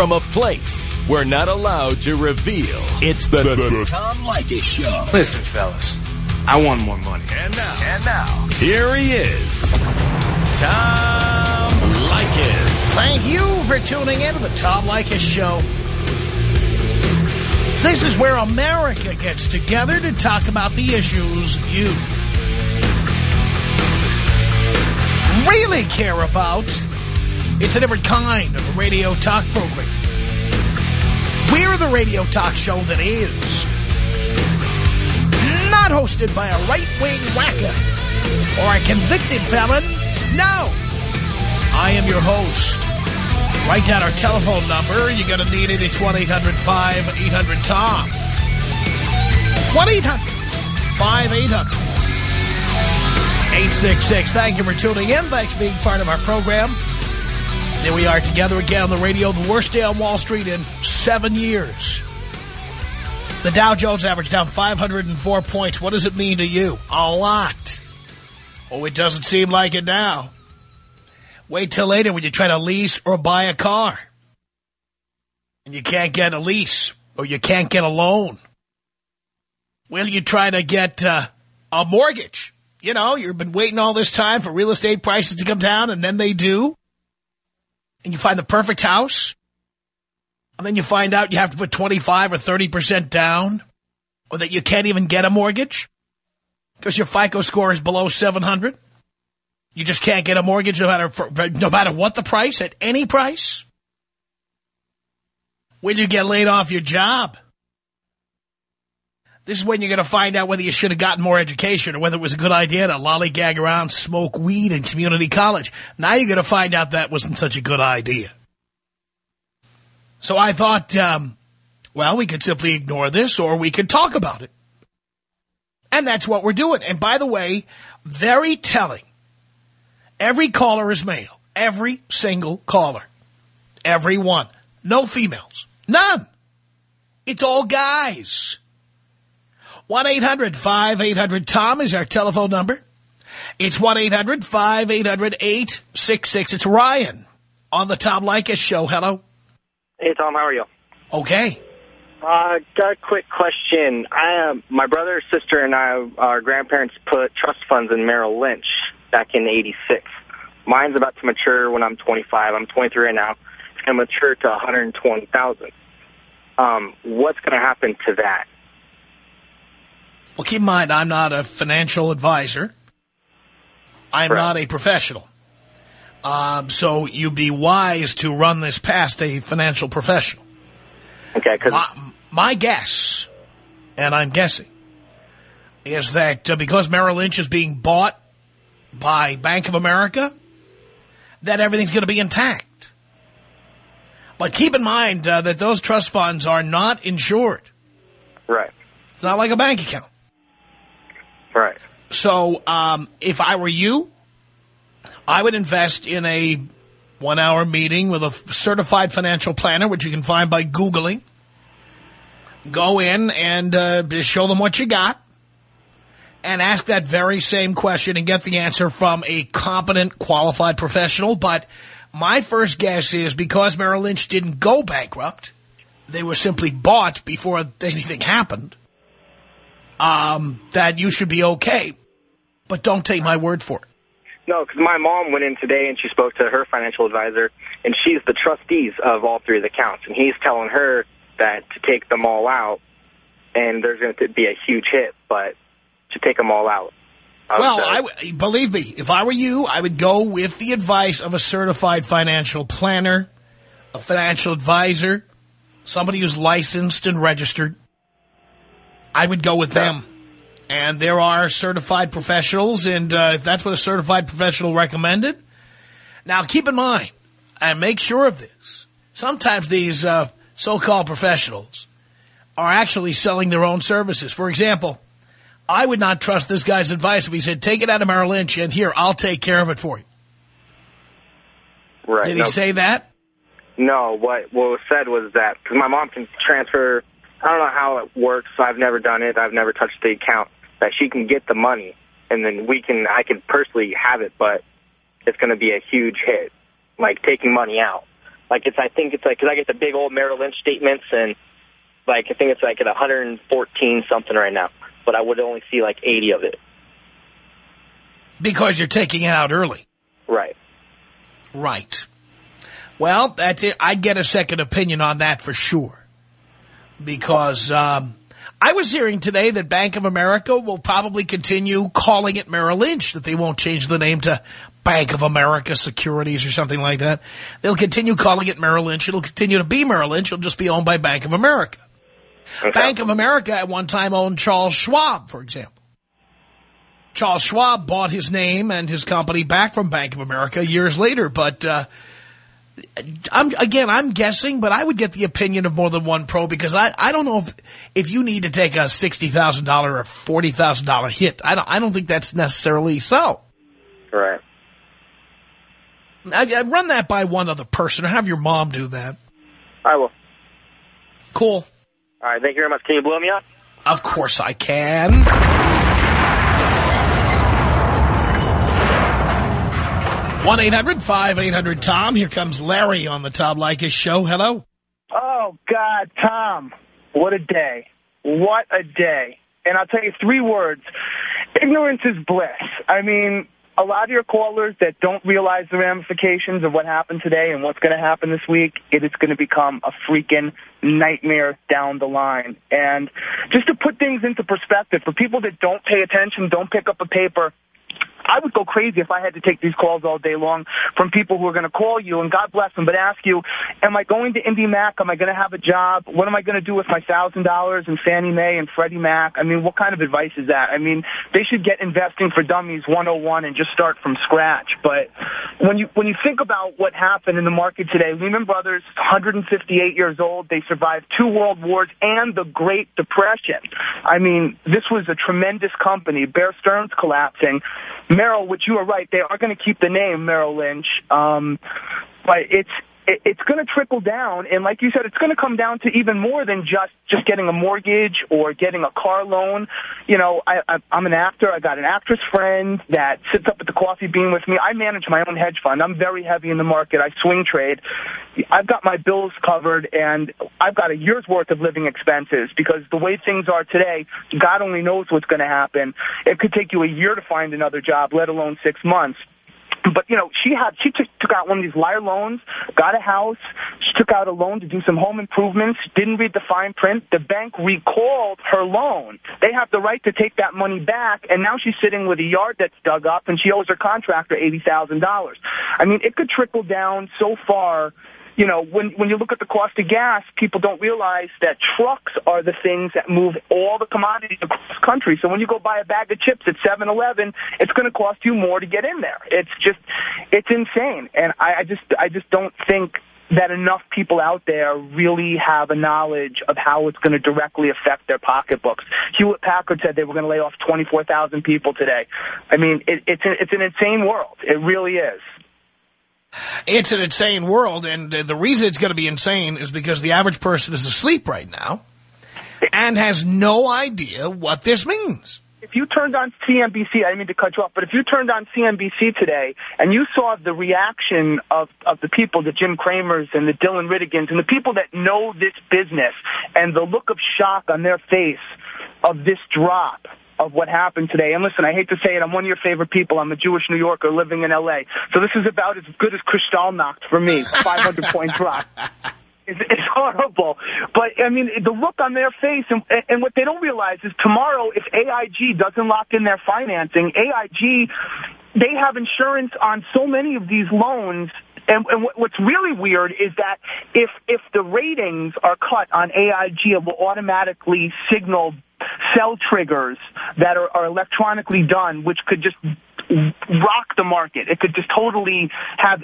from a place we're not allowed to reveal. It's the, the, the Tom Leykis Show. Listen, fellas, I want more money. And now, and now, here he is, Tom Leykis. Thank you for tuning in to the Tom Leykis Show. This is where America gets together to talk about the issues you really care about. It's a different kind of a radio talk program. We're the radio talk show that is not hosted by a right-wing whacker or a convicted felon. No. I am your host. Write down our telephone number. You're going to need it. It's 1-800-5800-TOM. 1-800-5800-866. Thank you for tuning in. Thanks for being part of our program. There we are together again on the radio. The worst day on Wall Street in seven years. The Dow Jones average down 504 points. What does it mean to you? A lot. Oh, it doesn't seem like it now. Wait till later when you try to lease or buy a car. And you can't get a lease or you can't get a loan. Well, you try to get uh, a mortgage. You know, you've been waiting all this time for real estate prices to come down, and then they do. And you find the perfect house. And then you find out you have to put 25 or 30% down. Or that you can't even get a mortgage. Because your FICO score is below 700. You just can't get a mortgage no matter, no matter what the price, at any price. When you get laid off your job. This is when you're going to find out whether you should have gotten more education or whether it was a good idea to lollygag around, smoke weed in community college. Now you're going to find out that wasn't such a good idea. So I thought, um, well, we could simply ignore this or we could talk about it. And that's what we're doing. And by the way, very telling. Every caller is male. Every single caller. Every one. No females. None. It's all guys. 1-800-5800-TOM is our telephone number. It's 1-800-5800-866. It's Ryan on the Tom Leykis show. Hello. Hey, Tom. How are you? Okay. Uh, got a quick question. I, uh, my brother, sister, and I, our grandparents put trust funds in Merrill Lynch back in 86. Mine's about to mature when I'm 25. I'm 23 right now. It's going to mature to 120000 Um, What's going to happen to that? Well, keep in mind, I'm not a financial advisor. I'm Right. not a professional. Um, so you'd be wise to run this past a financial professional. Okay, because My, my guess, and I'm guessing, is that uh, because Merrill Lynch is being bought by Bank of America, that everything's going to be intact. But keep in mind uh, that those trust funds are not insured. right, It's not like a bank account. Right, So um, if I were you, I would invest in a one-hour meeting with a certified financial planner, which you can find by Googling. Go in and uh, show them what you got and ask that very same question and get the answer from a competent, qualified professional. But my first guess is because Merrill Lynch didn't go bankrupt, they were simply bought before anything happened, um, that you should be okay. But don't take my word for it. No, because my mom went in today and she spoke to her financial advisor, and she's the trustees of all three of the accounts, and he's telling her that to take them all out, and there's going to be a huge hit, but to take them all out. Well, the- I w- believe me, if I were you, I would go with the advice of a certified financial planner, a financial advisor, somebody who's licensed and registered. I would go with them. And there are certified professionals, and uh, if that's what a certified professional recommended. Now, keep in mind, and make sure of this, sometimes these uh, so-called professionals are actually selling their own services. For example, I would not trust this guy's advice if he said, take it out of Merrill Lynch, and here, I'll take care of it for you. right. Did no, he say that? No, what what was said was that because my mom can transfer. I don't know how it works. I've never done it. I've never touched the account. That she can get the money, and then we can. I can personally have it, but it's going to be a huge hit, like taking money out. Like it's, I think it's like, because I get the big old Merrill Lynch statements, and like I think it's like at 114 something right now, but I would only see like 80 of it. Because you're taking it out early. Right. Right. Well, that's it. I'd get a second opinion on that for sure. Because um, I was hearing today that Bank of America will probably continue calling it Merrill Lynch, that they won't change the name to Bank of America Securities or something like that. They'll continue calling it Merrill Lynch. It'll continue to be Merrill Lynch. It'll just be owned by Bank of America. Okay. Bank of America at one time owned Charles Schwab, for example. Charles Schwab bought his name and his company back from Bank of America years later, but uh, I'm again, I'm guessing, but I would get the opinion of more than one pro because I, I don't know if if you need to take a $60,000 or $40,000 hit. I don't, I don't think that's necessarily so. Right. I, I run that by one other person or have your mom do that. I will. Cool. All right, thank you very much. Can you blow me up? Of course I can. 1-800-5800-TOM. Here comes Larry on the Tom Leykis show. Hello. Oh, God, Tom. What a day. What a day. And I'll tell you three words. Ignorance is bliss. I mean, a lot of your callers that don't realize the ramifications of what happened today and what's going to happen this week, it is going to become a freaking nightmare down the line. And just to put things into perspective, for people that don't pay attention, don't pick up a paper, I would go crazy if I had to take these calls all day long from people who are going to call you, and God bless them, but ask you, am I going to IndyMac? Am I going to have a job? What am I going to do with my $1,000 in Fannie Mae and Freddie Mac? I mean, what kind of advice is that? I mean, they should get Investing for Dummies 101 and just start from scratch. But when you when you think about what happened in the market today, Lehman Brothers, 158 years old, they survived two world wars and the Great Depression. I mean, this was a tremendous company. Bear Stearns collapsing. Merrill, which you are right, they are going to keep the name Merrill Lynch. Um, but it's it's going to trickle down, and like you said, it's going to come down to even more than just just getting a mortgage or getting a car loan. You know, I, I, I'm an actor. I got an actress friend that sits up at the coffee bean with me. I manage my own hedge fund. I'm very heavy in the market. I swing trade. I've got my bills covered, and I've got a year's worth of living expenses because the way things are today, God only knows what's going to happen. It could take you a year to find another job, let alone six months. But, you know, she had, she took, took out one of these liar loans, got a house, she took out a loan to do some home improvements, didn't read the fine print. The bank recalled her loan. They have the right to take that money back, and now she's sitting with a yard that's dug up, and she owes her contractor $80,000. I mean, it could trickle down so far you know, when, when you look at the cost of gas, people don't realize that trucks are the things that move all the commodities across the country. So when you go buy a bag of chips at 7-Eleven, it's going to cost you more to get in there. It's just, it's insane. And I, I just, I just don't think that enough people out there really have a knowledge of how it's going to directly affect their pocketbooks. Hewlett Packard said they were going to lay off 24,000 people today. I mean, it, it's, an, it's an insane world. It really is. It's an insane world, and the reason it's going to be insane is because the average person is asleep right now and has no idea what this means. If you turned on CNBC, I didn't mean to cut you off, but if you turned on CNBC today and you saw the reaction of, of the people, the Jim Cramers and the Dylan Ratigans and the people that know this business and the look of shock on their face of this drop, of what happened today. And listen, I hate to say it, I'm one of your favorite people. I'm a Jewish New Yorker living in L.A. So this is about as good as Kristallnacht for me, 500-point drop. It's, it's horrible. But, I mean, the look on their face, and, and what they don't realize is tomorrow, if AIG doesn't lock in their financing, AIG, they have insurance on so many of these loans and, and what's really weird is that if if the ratings are cut on AIG, it will automatically signal cell triggers that are, are electronically done, which could just rock the market. It could just totally have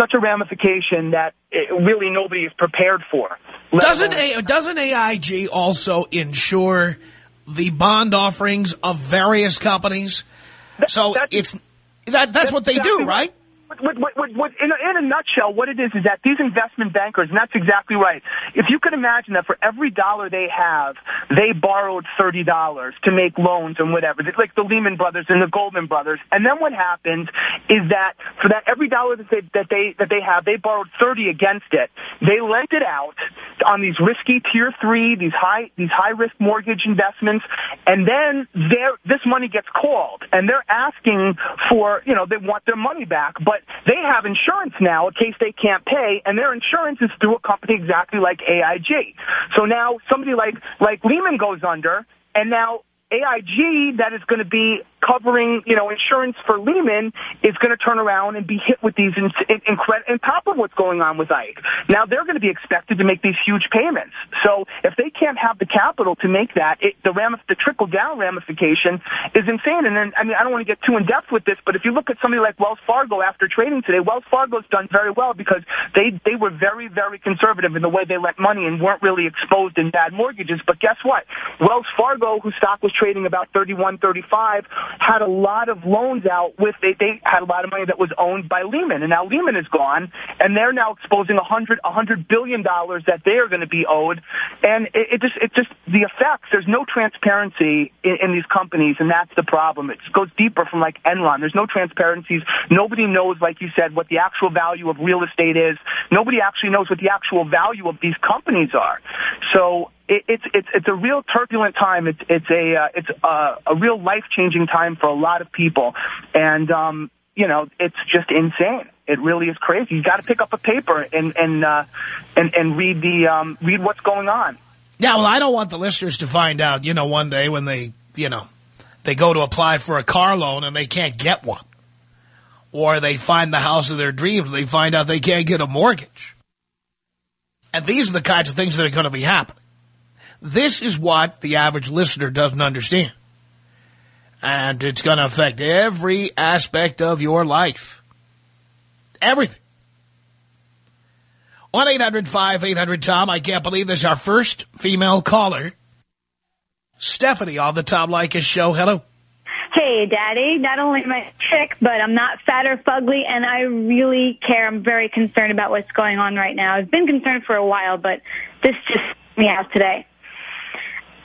such a ramification that it, really nobody is prepared for. Doesn't a, doesn't AIG also insure the bond offerings of various companies? That, so it's that that's, that's what they exactly do, right? What, what, what, what, in, a, in a nutshell, what it is is that these investment bankers, and that's exactly right. If you could imagine that for every dollar they have, they borrowed thirty dollars to make loans and whatever, like the Lehman Brothers and the Goldman Brothers. And then what happens is that for that every dollar that they that they that they have, they borrowed thirty against it. They lent it out on these risky tier three, these high these high risk mortgage investments, and then this money gets called, and they're asking for you know they want their money back, but they have insurance now in case they can't pay, and their insurance is through a company exactly like AIG. So now somebody like like Lehman goes under, and now AIG that is going to be covering, you know, insurance for Lehman is going to turn around and be hit with these incredible, on top of what's going on with Ike. Now they're going to be expected to make these huge payments. So if they can't have the capital to make that, it, the ramif the trickle down ramification is insane. And then, I mean, I don't want to get too in depth with this, but if you look at somebody like Wells Fargo after trading today, Wells Fargo's done very well because they they were very very conservative in the way they lent money and weren't really exposed in bad mortgages. But guess what? Wells Fargo, whose stock was trading about 31, 35, had a lot of loans out with, they, they had a lot of money that was owned by Lehman. And now Lehman is gone, and they're now exposing a hundred, a hundred billion dollars that they are going to be owed. And it, it just, it just, the effects, there's no transparency in, in these companies, and that's the problem. It goes deeper from like Enron. There's no transparencies. Nobody knows, like you said, what the actual value of real estate is. Nobody actually knows what the actual value of these companies are. So it, it's it's it's a real turbulent time. It's it's a uh, it's a, a real life changing time for a lot of people, and um, you know it's just insane. It really is crazy. You got to pick up a paper and and uh, and and read the um, read what's going on. Yeah, well, I don't want the listeners to find out. You know, one day when they you know they go to apply for a car loan and they can't get one, or they find the house of their dreams, they find out they can't get a mortgage. And these are the kinds of things that are going to be happening. This is what the average listener doesn't understand. And it's going to affect every aspect of your life. Everything. 1-800-5800-TOM. I can't believe this is our first female caller. Stephanie on the Tom Leykis show. Hello. Hey, Daddy. Not only am I chick, but I'm not fat or fugly, and I really care. I'm very concerned about what's going on right now. I've been concerned for a while, but this just me out today.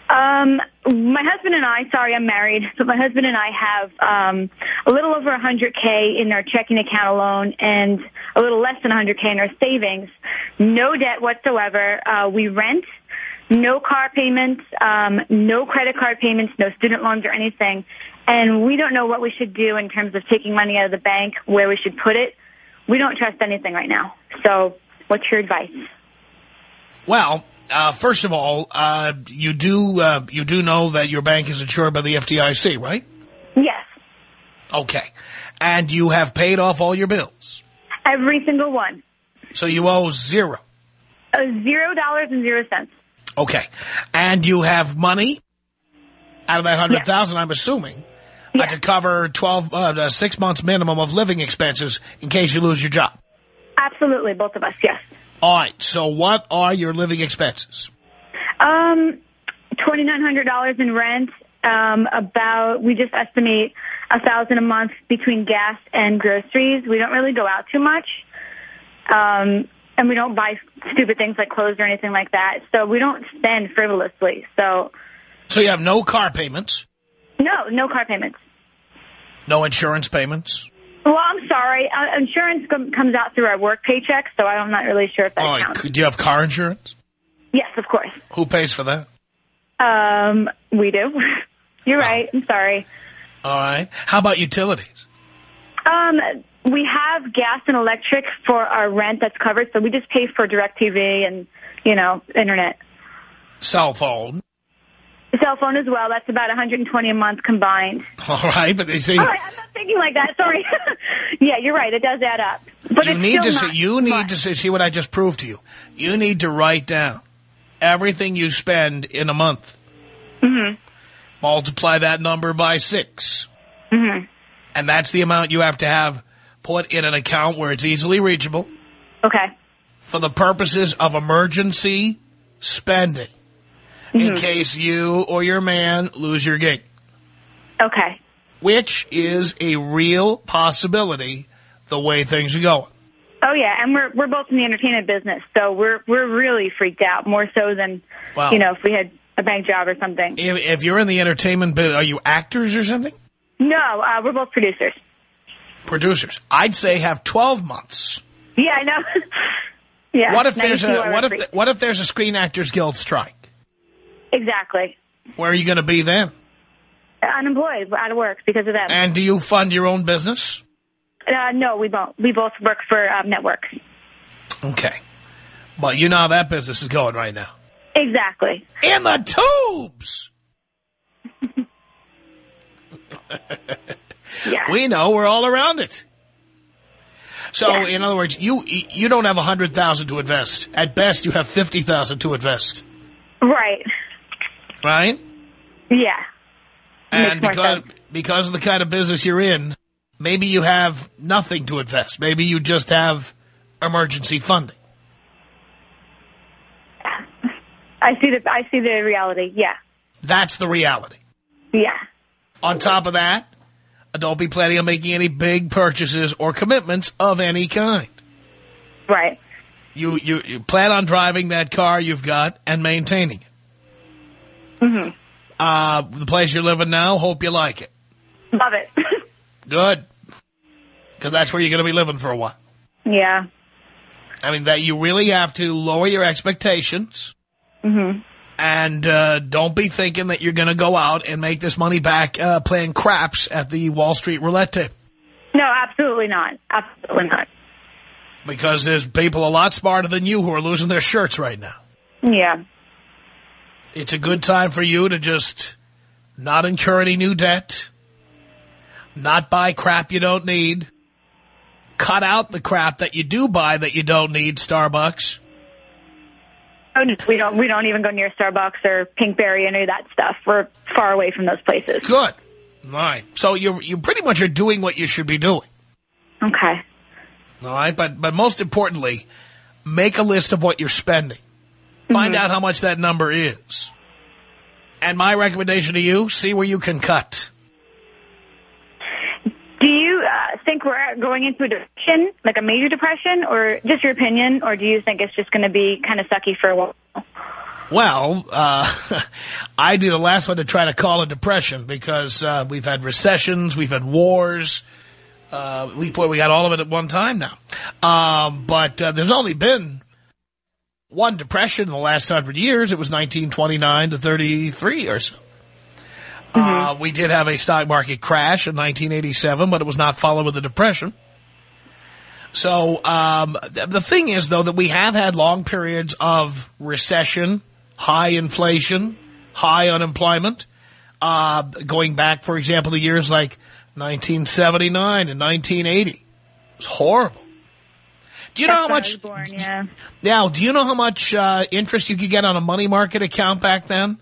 Um, my husband and I, sorry, I'm married, but my husband and I have um, a little over 100K in our checking account alone and a little less than 100K in our savings. No debt whatsoever. Uh, we rent, no car payments, um, no credit card payments, no student loans or anything. And we don't know what we should do in terms of taking money out of the bank, where we should put it. We don't trust anything right now. So what's your advice? Well, uh, first of all, uh, you do uh, you do know that your bank is insured by the FDIC, right? Yes. Okay. And you have paid off all your bills? Every single one. So you owe zero? Uh, zero dollars and zero cents. Okay. And you have money out of that 100000 yes. I'm assuming, yes. to cover 12, uh, six months minimum of living expenses in case you lose your job? Absolutely, both of us, yes. All right. So what are your living expenses? Um, $2,900 in rent. Um, about, we just estimate a thousand a month between gas and groceries. We don't really go out too much. Um, and we don't buy stupid things like clothes or anything like that. So we don't spend frivolously. So. So you have no car payments? No, no car payments. No insurance payments? Well, I'm sorry. Uh, insurance comes out through our work paycheck, so I'm not really sure if that oh, counts. Do you have car insurance? Yes, of course. Who pays for that? Um, we do. You're oh. right. I'm sorry. All right. How about utilities? Um, we have gas and electric for our rent that's covered, so we just pay for DirecTV and, you know, Internet. Cell phone? Cell phone as well. That's about 120 a month combined. All right, but they say... All right, I'm not thinking like that. Sorry. yeah, you're right. It does add up. But you need to see, You need much. to see what I just proved to you. You need to write down everything you spend in a month. Mm -hmm. Multiply that number by 6 mm -hmm. And that's the amount you have to have put in an account where it's easily reachable. Okay. For the purposes of emergency spending mm -hmm. in case you or your man lose your gig. Okay. Which is a real possibility the way things are going. Oh yeah, and we're we're both in the entertainment business, so we're we're really freaked out more so than Wow. you know if we had a bank job or something. If, if you're in the entertainment business, are you actors or something? No, uh, we're both producers. Producers. I'd say have 12 months. Yeah, I know. yeah. What if there's a what if what if there's a Screen Actors Guild strike? Exactly Where are you going to be then? unemployed, out of work because of them? And do you fund your own business? uh, no, we both we both work for um, networks. Okay. But you know how that business is going right now. Exactly. In the tubes! Yeah. We know. We're all around it. So, Yeah. in other words, you you don't have a 100000 to invest. At best, you have 50000 to invest. right. Right? Yeah. And because, sense. because of the kind of business you're in, maybe you have nothing to invest. Maybe you just have emergency funding. I see the I see the reality. Yeah. That's the reality. Yeah. On top of that, don't be planning on making any big purchases or commitments of any kind. Right. You, you, you plan on driving that car you've got and maintaining it. Mhm. Uh, the place you're living now, hope you like it. Love it. Good. Because that's where you're going to be living for a while. yeah. I mean, that you really have to lower your expectations Mhm. and uh, don't be thinking that you're going to go out and make this money back uh, playing craps at the Wall Street roulette table. No, absolutely not. Absolutely not. Because there's people a lot smarter than you who are losing their shirts right now. Yeah. It's a good time for you to just not incur any new debt, not buy crap you don't need, cut out the crap that you do buy that you don't need, Starbucks. Oh, we don't we don't even go near Starbucks or Pinkberry or any of that stuff. We're far away from those places. Good. All right. So you you pretty much are doing what you should be doing. Okay. All right. But but most importantly, make a list of what you're spending. Find out how much that number is. And my recommendation to you, see where you can cut. Do you uh, think we're going into a depression, like a major depression, or just your opinion, or do you think it's just going to be kind of sucky for a while? Well, uh, I'd be the last one to try to call a depression because uh, we've had recessions, we've had wars. Uh, we boy, we got all of it at one time now. Um, but uh, there's only been one depression in the last hundred years. It was 1929 to 33 or so. Uh, we did have a stock market crash in 1987, but it was not followed with a depression. So um, th- the thing is, though, that we have had long periods of recession, high inflation, high unemployment, uh, going back, for example, to years like 1979 and 1980. It was horrible. Do you know how That's when I was much? Born, yeah. Now, do you know how much uh, interest you could get on a money market account back then?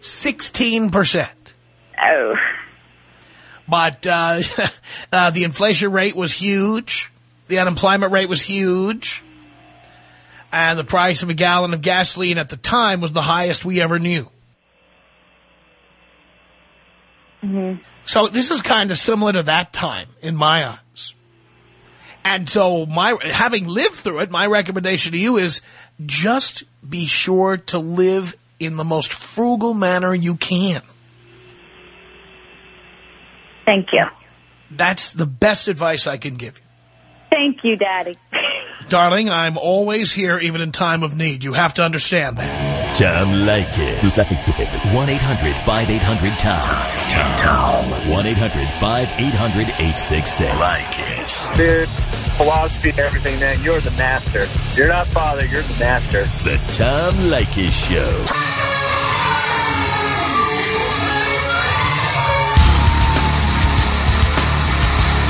Sixteen percent. Oh. But uh, uh, the inflation rate was huge. The unemployment rate was huge. And the price of a gallon of gasoline at the time was the highest we ever knew. So this is kind of similar to that time in my eyes. And so my having lived through it, my recommendation to you is just be sure to live in the most frugal manner you can. Thank you. That's the best advice I can give you. Thank you, Daddy. Darling, I'm always here even in time of need. You have to understand that. Tom Leykis. 1-800-5800-TOM. Tom. 1-800-5800-866. Leykis. Dude, philosophy and everything, man. You're the master. You're not father, you're the master. The Tom Leykis Show.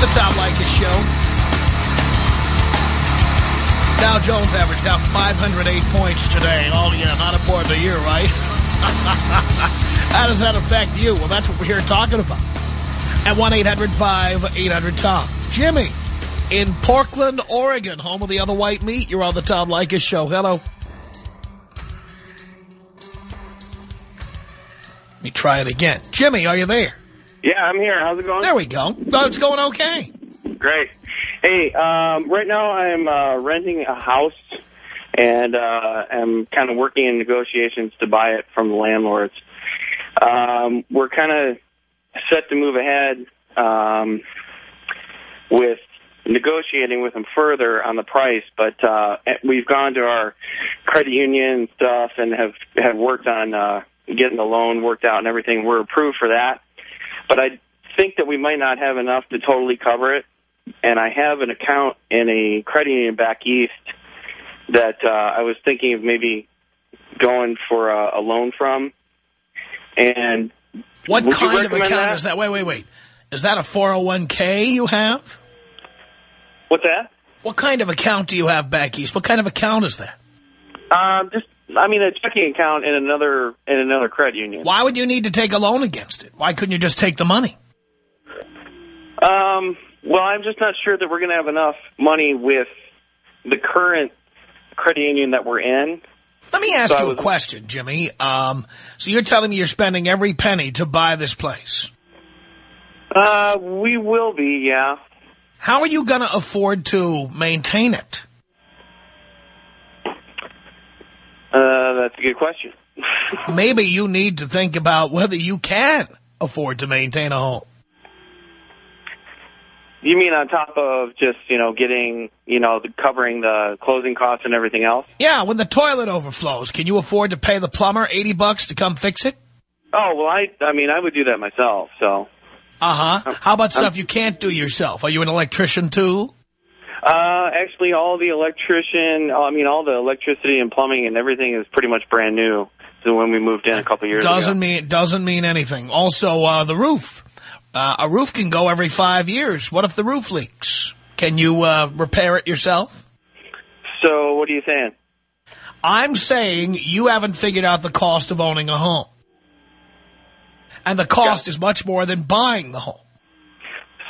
The Tom Leykis Show. Dow Jones average down 508 points today. Oh, yeah, not important to you, right? How does that affect you? Well, that's what we're here talking about. At 1-800-5800-TOM. Jimmy in Portland, Oregon, home of the other white meat. You're on the Tom Leykis Show. Hello. Let me try it again. Jimmy, are you there? Yeah, I'm here. How's it going? There we go. Oh, it's going okay. Great. Hey, um, right now I'm uh, renting a house, and uh, I'm kind of working in negotiations to buy it from the landlords. Um, we're kind of set to move ahead um, with negotiating with them further on the price, but uh, we've gone to our credit union and stuff and have have worked on uh, getting the loan worked out and everything. We're approved for that, but I think that we might not have enough to totally cover it. And I have an account in a credit union back east that uh, I was thinking of maybe going for a, a loan from. And What kind of account that? is that? Wait, wait, wait. Is that a 401k you have? What's that? What kind of account do you have back east? What kind of account is that? Um, just I mean a checking account in another in another credit union. Why would you need to take a loan against it? Why couldn't you just take the money? Um, well, I'm just not sure that we're going to have enough money with the current credit union that we're in. Let me ask So you a question, Jimmy. Um, so you're telling me you're spending every penny to buy this place. Uh, we will be, yeah. How are you going to afford to maintain it? Uh, that's a good question. Maybe you need to think about whether you can afford to maintain a home. You mean on top of just, you know, getting, you know, the, covering the closing costs and everything else? Yeah, when the toilet overflows, can you afford to pay the plumber 80 bucks to come fix it? Oh, well, I, I mean, I would do that myself, so. Uh-huh. How about stuff you can't do yourself? Are you an electrician, too? Uh, actually, all the electrician, I mean, all the electricity and plumbing and everything is pretty much brand new. So when we moved in a couple years Doesn't ago. mean doesn't mean anything. Also, uh, the roof. Uh, a roof can go every five years. What if the roof leaks? Can you uh, repair it yourself? So what are you saying? I'm saying you haven't figured out the cost of owning a home. And the cost is much more than buying the home.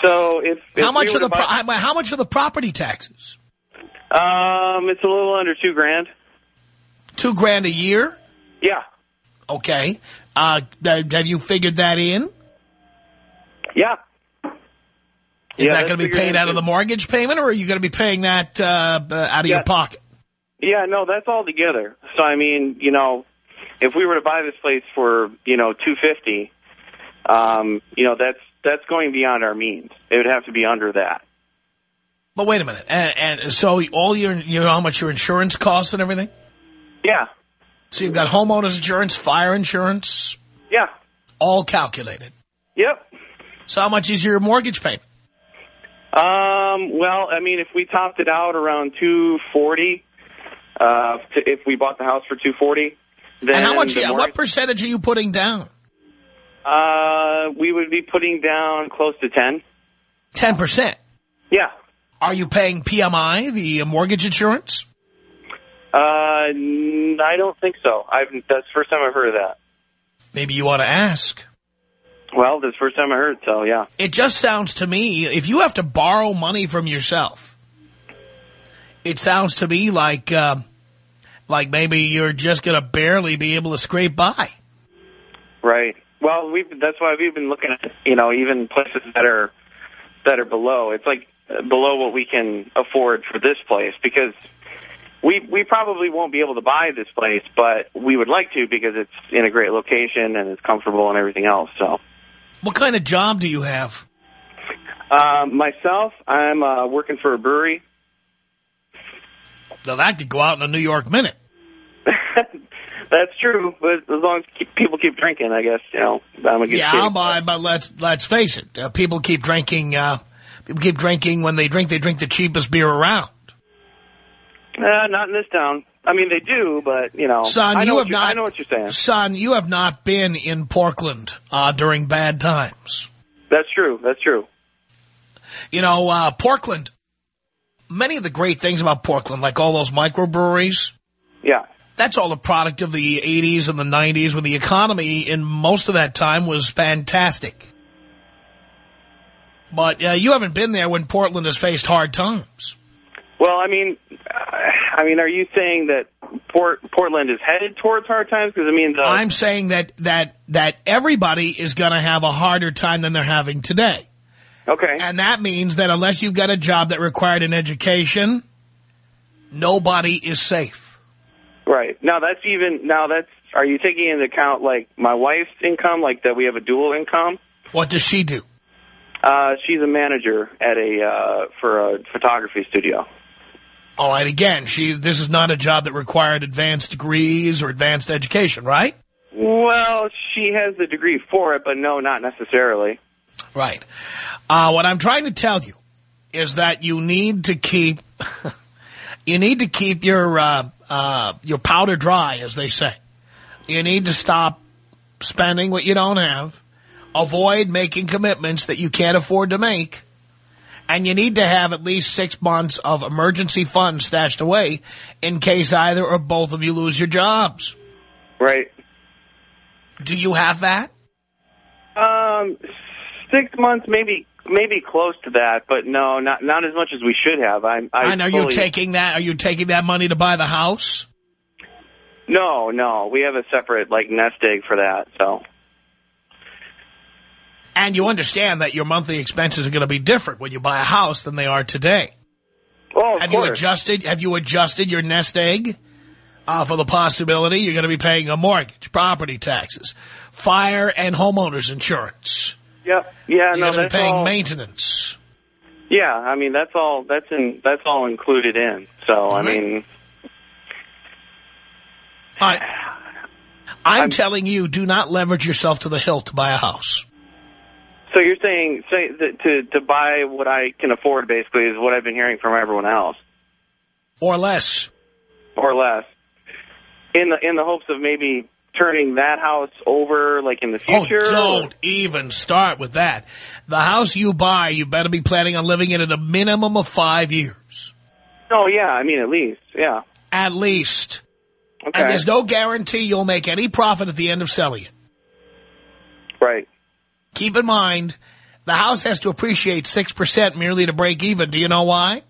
So if, if How much we are the buy- how much are the property taxes? Um, it's a little under two grand. Two grand a year? Yeah. Okay. Uh, have you figured that in? Yeah. Is Yeah, that going to be paid out of the mortgage payment, or are you going to be paying that uh, out of your pocket? Yeah, no, that's all together. So I mean, you know, if we were to buy this place for, you know, two fifty, um, you know, that's that's going beyond our means. It would have to be under that. But wait a minute. And, and so all your, you know how much your insurance costs and everything? Yeah. So you've got homeowners insurance, fire insurance, Yeah. all calculated. Yep. So how much is your mortgage payment? Um, well, I mean, if we topped it out around 240, uh, if we bought the house for 240, then and how much, the yeah, what percentage are you putting down? uh, we would be putting down close to 10. 10%. Yeah. Are you paying PMI, the mortgage insurance? Uh, I don't think so. I've that's the first time I've heard of that. Maybe you ought to ask. Well, the first time I heard. So yeah. It just sounds to me, if you have to borrow money from yourself, it sounds to me like, uh, like maybe you're just going to barely be able to scrape by. Right. Well, we that's why we've been looking at you know even places that are that are below. It's like uh, below what we can afford for this place because we we probably won't be able to buy this place, but we would like to because it's in a great location and it's comfortable and everything else. So What kind of job do you have? um, myself, I'm uh, working for a brewery. Now, that could go out in a New York minute. That's true, but as long as keep, people keep drinking, I guess you know I'm a good Yeah, but, but let's let's face it. Uh, people keep drinking. Uh, people keep drinking when they drink. They drink the cheapest beer around. Uh, not in this town. I mean, they do, but you know, Son, I know you have not. I know what you're saying. Son, you have not been in Portland uh, during bad times. That's true. That's true. You know, uh, Portland. Many of the great things about Portland, like all those microbreweries, Yeah. that's all a product of the 80s and the 90s when the economy in most of that time was fantastic. But uh, you haven't been there when Portland has faced hard times. Well, I mean, uh, I mean, are you saying that Port Portland is headed towards hard times? Because I mean, the, I'm saying that that that everybody is going to have a harder time than they're having today. Okay. And that means that unless you've got a job that required an education, nobody is safe. Right. Now that's even now that's are you taking into account like my wife's income, like that we have a dual income? What does she do? Uh, she's a manager at a uh, for a photography studio. All right, again, she this is not a job that required advanced degrees or advanced education, right? Well, she has the degree for it, but no, not necessarily. Right. Uh, what I'm trying to tell you is that you need to keep you need to keep your uh, uh, your powder dry, as they say. You need to stop spending what you don't have. Avoid making commitments that you can't afford to make. And you need to have at least six months of emergency funds stashed away in case either or both of you lose your jobs. Right. Do you have that? Um, six months, maybe maybe close to that, but no, not not as much as we should have. I, I and are fully, you taking that? Are you taking that money to buy the house? No, no, we have a separate like nest egg for that. So And you understand that your monthly expenses are going to be different when you buy a house than they are today. Oh, of have course. you adjusted? Have you adjusted your nest egg uh, for the possibility you're going to be paying a mortgage, property taxes, fire and homeowners insurance? Yep. Yeah. You're no, going to be paying all. maintenance. Yeah, I mean that's all. That's in. That's all included in. So I mean, I, I'm, I'm- telling you, do not leverage yourself to the hilt to buy a house. So you're saying say to to buy what I can afford basically is what I've been hearing from everyone else, Or less. or less, in the in the hopes of maybe turning that house over like in the oh, future. Oh, don't even start with that. The house you buy, you better be planning on living in it a minimum of five years. Oh yeah, I mean at least yeah. At least. Okay. And there's no guarantee you'll make any profit at the end of selling it. right. Keep in mind, the house has to appreciate 6% merely to break even. Do you know why?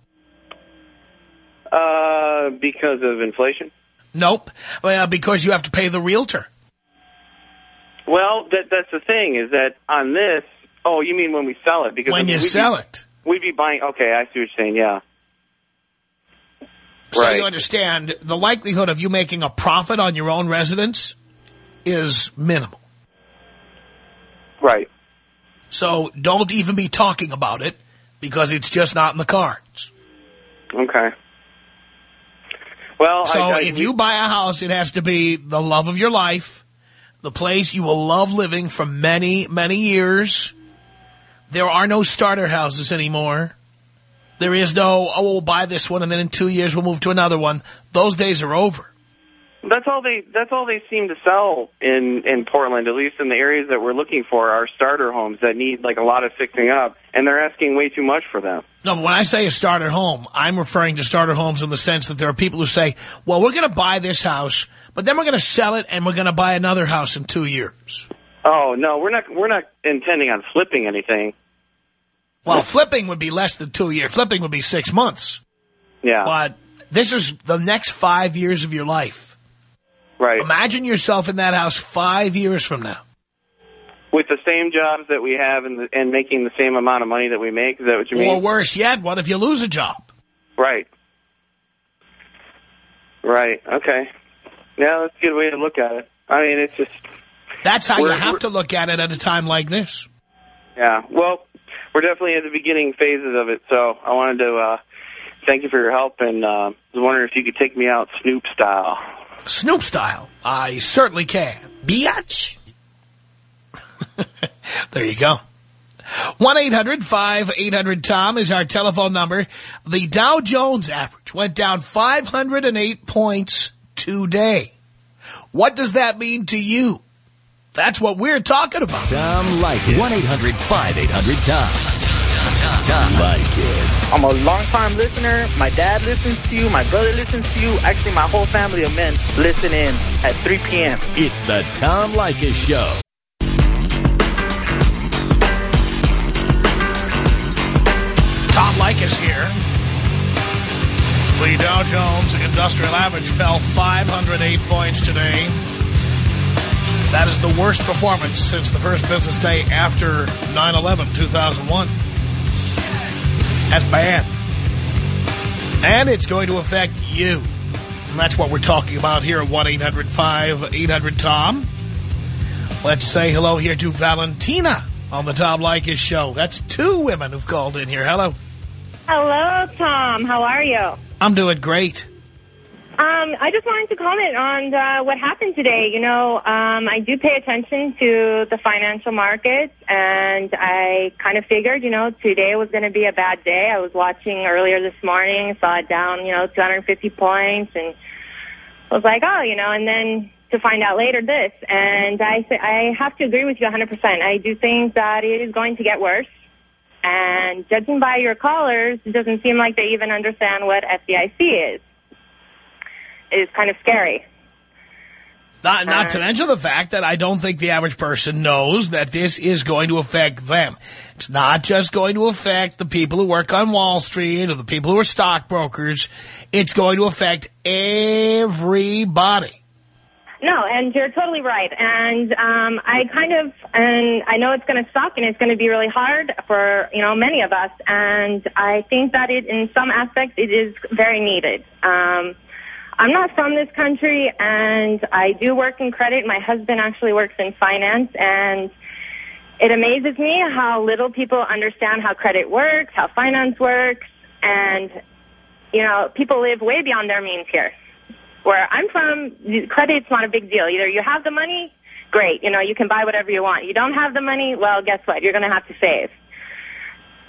Uh, because of inflation. Nope. Well, because you have to pay the realtor. Well, that that's the thing is that on this. Oh, you mean when we sell it? Because I when mean, you sell be, it. we'd be buying. Okay, I see what you're saying. Yeah. So Right. you understand, the likelihood of you making a profit on your own residence is minimal. Right. So don't even be talking about it because it's just not in the cards. Okay. Well, So I, I, if you buy a house, it has to be the love of your life, the place you will love living for many, many years. There are no starter houses anymore. There is no, oh, we'll buy this one and then in two years we'll move to another one. Those days are over. That's all they that's all they seem to sell in in Portland, at least in the areas that we're looking for, are starter homes that need like a lot of fixing up, and they're asking way too much for them. No, but when I say a starter home, I'm referring to starter homes in the sense that there are people who say, well, we're going to buy this house, but then we're going to sell it and we're going to buy another house in two years. Oh no, we're not we're not intending on flipping anything. Well, flipping would be less than two years. Flipping would be six months. Yeah. But this is the next five years of your life. Right. Imagine yourself in that house five years from now. With the same jobs that we have and the, and making the same amount of money that we make. Is that what you mean? Or worse yet, what if you lose a job? Right. Right. Okay. Yeah, that's a good way to look at it. I mean, it's just That's how you have to look at it at a time like this. Yeah, well, we're definitely at the beginning phases of it, so I wanted to uh, thank you for your help, and uh, was wondering if you could take me out Snoop style. Snoop style. I certainly can. Biatch. there you go. 1-800-5800-TOM is our telephone number. The Dow Jones average went down 508 points today. What does that mean to you? That's what we're talking about. Tom Leykis. 1-800-5800-TOM. Tom Leykis. I'm a long-time listener. My dad listens to you. My brother listens to you. Actually, my whole family of men listen in at 3 p.m. It's the Tom Leykis Show. Tom Leykis here. The Dow Jones Industrial Average fell 508 points today. That is the worst performance since the first business day after 9-11, 2001. That's bad. And it's going to affect you. And that's what we're talking about here at 1-800-5800-TOM. Let's say hello here to Valentina on the Tom Leykis show. That's two women who've called in here. Hello. Hello, Tom. How are you? I'm doing great. Um, I just wanted to comment on uh, what happened today. You know, um, I do pay attention to the financial markets, and I kind of figured, you know, today was going to be a bad day. I was watching earlier this morning, saw it down, you know, 250 points, and was like, oh, you know, and then to find out later this. And I, I have to agree with you 100%. I do think that it is going to get worse. And judging by your callers, it doesn't seem like they even understand what FDIC is is kind of scary. Not, not to mention the fact that I don't think the average person knows that this is going to affect them. It's not just going to affect the people who work on Wall Street or the people who are stockbrokers. It's going to affect everybody. No, and you're totally right. And um, I kind of, and I know it's going to suck and it's going to be really hard for, you know, many of us. And I think that it, in some aspects, it is very needed. Um, I'm not from this country, and I do work in credit. My husband actually works in finance, and it amazes me how little people understand how credit works, how finance works, and, you know, people live way beyond their means here. Where I'm from, credit's not a big deal. Either you have the money, great, you know, you can buy whatever you want. You don't have the money, well, guess what? You're going to have to save.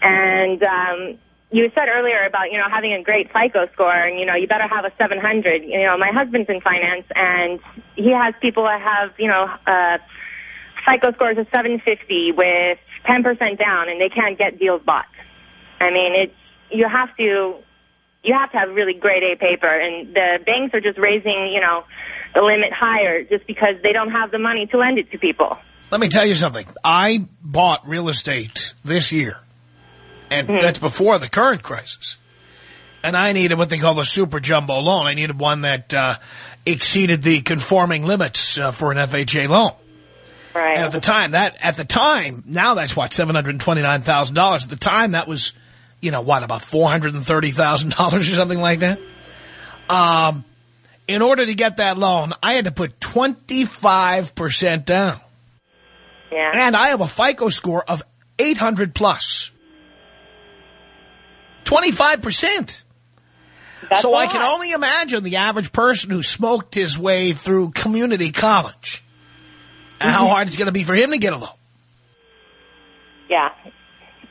And, um, you said earlier about, you know, having a great FICO score and, you know, you better have a 700. You know, my husband's in finance and he has people that have, you know, uh, FICO scores of 750 with 10% down and they can't get deals bought. I mean, it's, you have to, you have to have really grade A paper and the banks are just raising, you know, the limit higher just because they don't have the money to lend it to people. Let me tell you something. I bought real estate this year and mm -hmm. that's before the current crisis. And I needed what they call a super jumbo loan. I needed one that uh, exceeded the conforming limits uh, for an FHA loan. Right. And at the time, that at the time, now that's what seven hundred twenty-nine thousand dollars. At the time, that was, you know, what about four hundred and thirty thousand dollars or something like that. Um, in order to get that loan, I had to put twenty-five percent down. Yeah. And I have a FICO score of eight hundred plus. 25%. so I can only imagine the average person who smoked his way through community college. Mm -hmm. How hard it's going to be for him to get a loan. Yeah.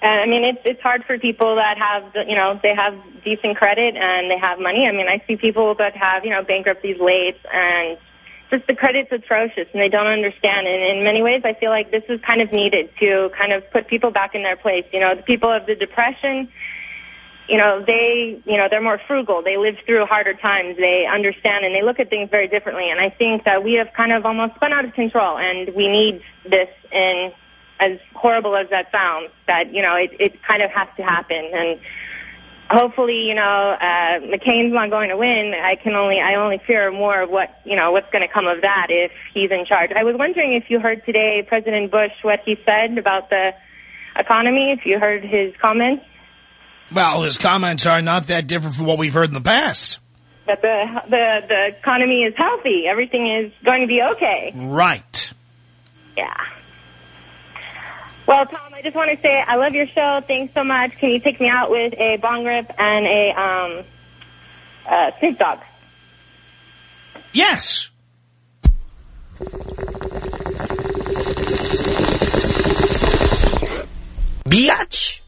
I mean, it's it's hard for people that have, you know, they have decent credit and they have money. I mean, I see people that have, you know, bankruptcies late and just the credit's atrocious and they don't understand. And in many ways, I feel like this is kind of needed to kind of put people back in their place. You know, the people of the Depression you know, they, you know, they're more frugal. They live through harder times. They understand and they look at things very differently. And I think that we have kind of almost spun out of control and we need this in as horrible as that sounds, that, you know, it, it kind of has to happen. And hopefully, you know, uh, McCain's not going to win. I can only, I only fear more of what, you know, what's going to come of that if he's in charge. I was wondering if you heard today President Bush, what he said about the economy, if you heard his comments. Well, his comments are not that different from what we've heard in the past. That the, the, the economy is healthy. Everything is going to be okay. Right. Yeah. Well, Tom, I just want to say I love your show. Thanks so much. Can you take me out with a bong rip and a um, uh, Snoop Dogg? Yes. Biatch.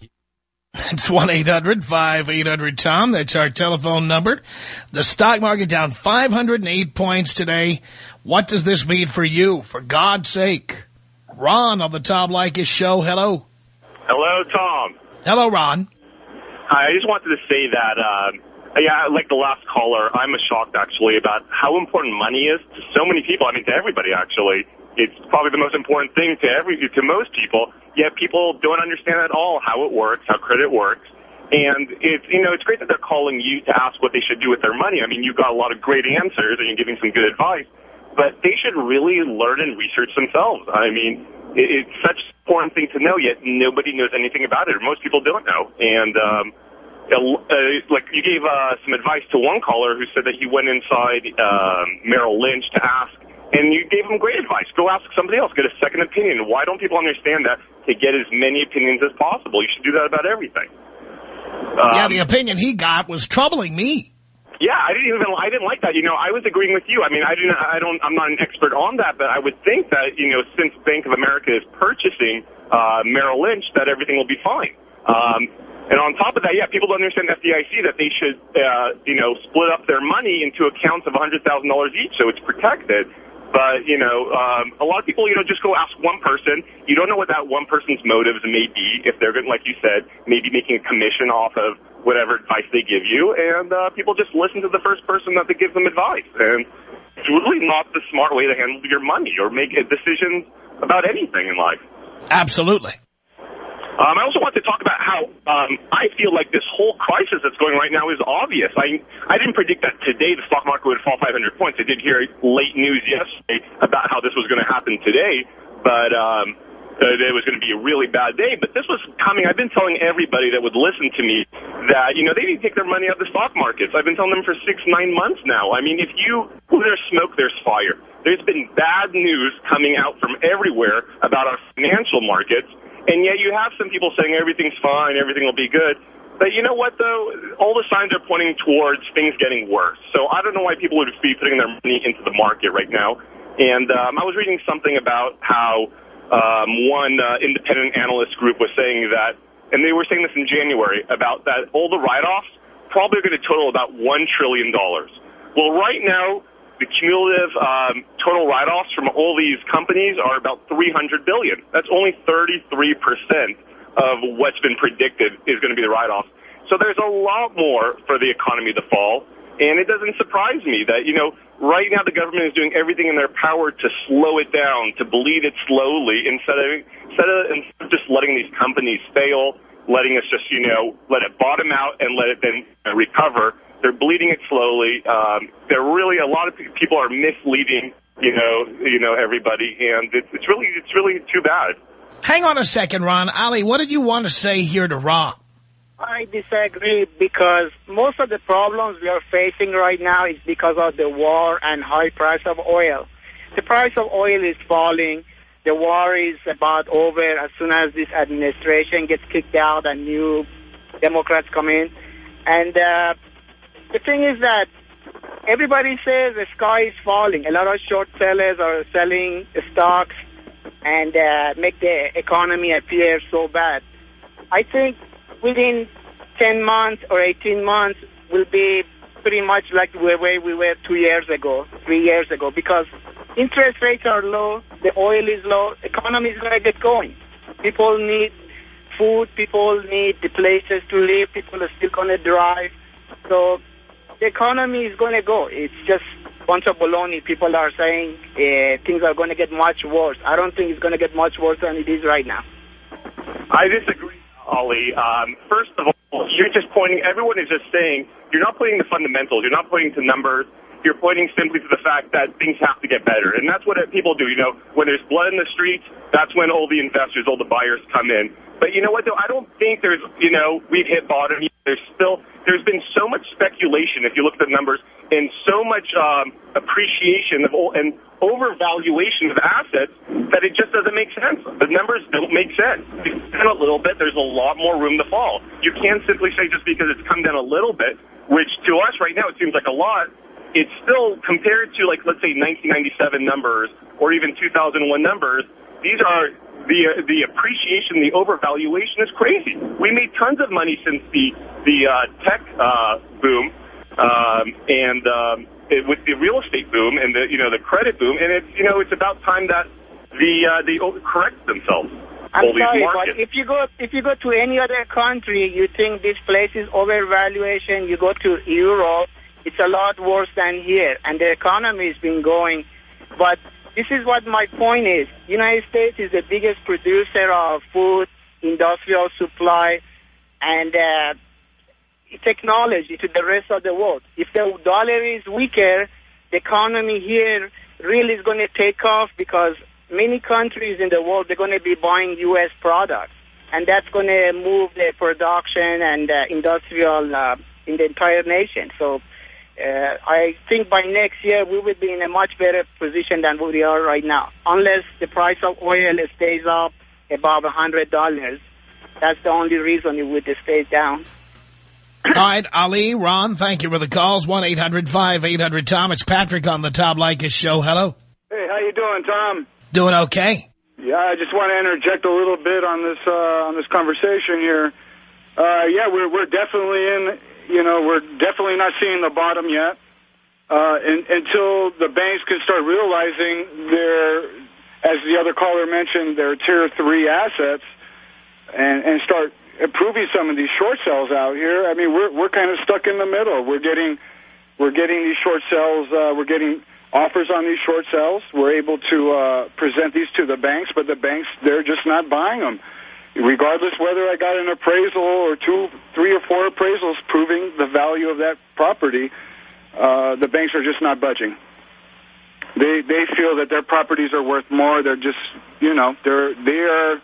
It's 1-800-5800-TOM. That's our telephone number. The stock market down 508 points today. What does this mean for you? For God's sake. Ron on the Tom Leykis show. Hello. Hello, Tom. Hello, Ron. Hi, I just wanted to say that, uh, yeah, like the last caller, I'm shocked, actually, about how important money is to so many people. I mean, to everybody, actually. It's probably the most important thing to every to most people. Yet people don't understand at all how it works, how credit works. And it's, you know, it's great that they're calling you to ask what they should do with their money. I mean, you've got a lot of great answers and you're giving some good advice, but they should really learn and research themselves. I mean, it's such an important thing to know, yet nobody knows anything about it, or most people don't know. And um, uh, like you gave uh, some advice to one caller who said that he went inside uh, Merrill Lynch to ask, and you gave him great advice. Go ask somebody else, get a second opinion. Why don't people understand that to get as many opinions as possible? You should do that about everything. Um, yeah, the opinion he got was troubling me. Yeah, I didn't even I didn't like that. You know, I was agreeing with you. I mean, I didn't I don't I'm not an expert on that, but I would think that you know since Bank of America is purchasing uh, Merrill Lynch, that everything will be fine. Um, and on top of that, yeah, people don't understand FDIC that they should, uh, you know, split up their money into accounts of $100,000 each so it's protected. But, you know, um, a lot of people, you know, just go ask one person. You don't know what that one person's motives may be if they're, going, like you said, maybe making a commission off of whatever advice they give you. And uh, people just listen to the first person that they give them advice. And it's really not the smart way to handle your money or make decisions about anything in life. Absolutely. Um, I also want to talk about how um, I feel like this whole crisis that's going right now is obvious. I I didn't predict that today the stock market would fall 500 points. I did hear late news yesterday about how this was going to happen today, but um, it was going to be a really bad day. But this was coming. I've been telling everybody that would listen to me that you know they need to take their money out of the stock markets. I've been telling them for six nine months now. I mean, if you there's smoke, there's fire. There's been bad news coming out from everywhere about our financial markets and yet you have some people saying everything's fine, everything will be good. But you know what, though? All the signs are pointing towards things getting worse. So I don't know why people would be putting their money into the market right now. And um, I was reading something about how um, one uh, independent analyst group was saying that, and they were saying this in January, about that all the write-offs probably are going to total about $1 trillion. Well, right now, the cumulative um, total write-offs from all these companies are about 300 billion. That's only 33 percent of what's been predicted is going to be the write-offs. So there's a lot more for the economy to fall, and it doesn't surprise me that you know right now the government is doing everything in their power to slow it down, to bleed it slowly instead of instead of, instead of just letting these companies fail, letting us just you know let it bottom out and let it then recover they're bleeding it slowly. Um, they're really a lot of people are misleading, you know, you know everybody, and it's, it's really it's really too bad. Hang on a second, Ron. Ali, what did you want to say here to Ron? I disagree because most of the problems we are facing right now is because of the war and high price of oil. The price of oil is falling. The war is about over as soon as this administration gets kicked out and new Democrats come in. And uh, the thing is that everybody says the sky is falling. A lot of short sellers are selling stocks and uh, make the economy appear so bad. I think within 10 months or 18 months will be pretty much like the way we were two years ago, three years ago, because interest rates are low, the oil is low, economy is going to get going. People need food, people need the places to live, people are still going to drive. So the economy is going to go. It's just a bunch of baloney. People are saying uh, things are going to get much worse. I don't think it's going to get much worse than it is right now. I disagree, Ali. Um, first of all, you're just pointing, everyone is just saying, you're not pointing to fundamentals. You're not pointing to numbers. You're pointing simply to the fact that things have to get better. And that's what people do. You know, when there's blood in the streets, that's when all the investors, all the buyers come in. But you know what, though? I don't think there's, you know, we've hit bottom. There's still, there's been so much speculation, if you look at the numbers, and so much um, appreciation of, and overvaluation of assets that it just doesn't make sense. The numbers don't make sense. And a little bit, there's a lot more room to fall. You can't simply say just because it's come down a little bit, which to us right now it seems like a lot, it's still compared to like let's say 1997 numbers or even 2001 numbers. These are the uh, the appreciation, the overvaluation is crazy. We made tons of money since the the uh, tech uh, boom um, and um, it, with the real estate boom and the you know the credit boom, and it's you know it's about time that the uh, they correct themselves. I'm sorry, but if you go if you go to any other country, you think this place is overvaluation. You go to Europe, it's a lot worse than here, and the economy has been going, but this is what my point is. United States is the biggest producer of food, industrial supply, and uh, technology to the rest of the world. If the dollar is weaker, the economy here really is going to take off because many countries in the world, they're going to be buying U.S. products. and that's going to move the production and uh, industrial uh, in the entire nation. So uh, I think by next year we will be in a much better position than we are right now, unless the price of oil stays up above a hundred dollars. That's the only reason it would stay down. All right, Ali, Ron, thank you for the calls. 1-800-5800-TOM. It's Patrick on the Tom Leykis show. Hello. Hey, how you doing, Tom? Doing okay. Yeah, I just want to interject a little bit on this uh, on this conversation here. Uh, yeah, we're we're definitely in. You know, we're definitely not seeing the bottom yet. Uh, in, until the banks can start realizing their, as the other caller mentioned, their tier three assets, and and start approving some of these short sales out here. I mean, we're we're kind of stuck in the middle. We're getting we're getting these short sales. Uh, we're getting offers on these short sales. We're able to uh, present these to the banks, but the banks they're just not buying them. Regardless whether I got an appraisal or two, three or four appraisals proving the value of that property, uh, the banks are just not budging. They they feel that their properties are worth more. They're just you know they're they are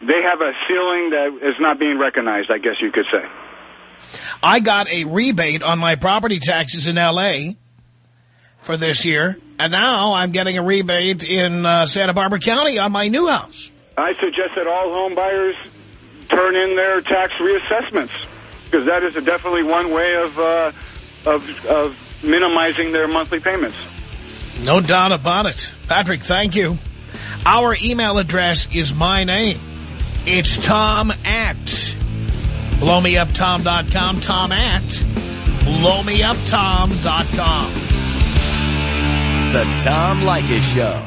they have a ceiling that is not being recognized, I guess you could say. I got a rebate on my property taxes in L.A. for this year, and now I'm getting a rebate in uh, Santa Barbara County on my new house. I suggest that all home buyers turn in their tax reassessments, because that is definitely one way of, uh, of, of minimizing their monthly payments. No doubt about it. Patrick, thank you. Our email address is my name. It's Tom at blowmeuptom.com. Tom at blowmeuptom.com. The Tom Leykis Show.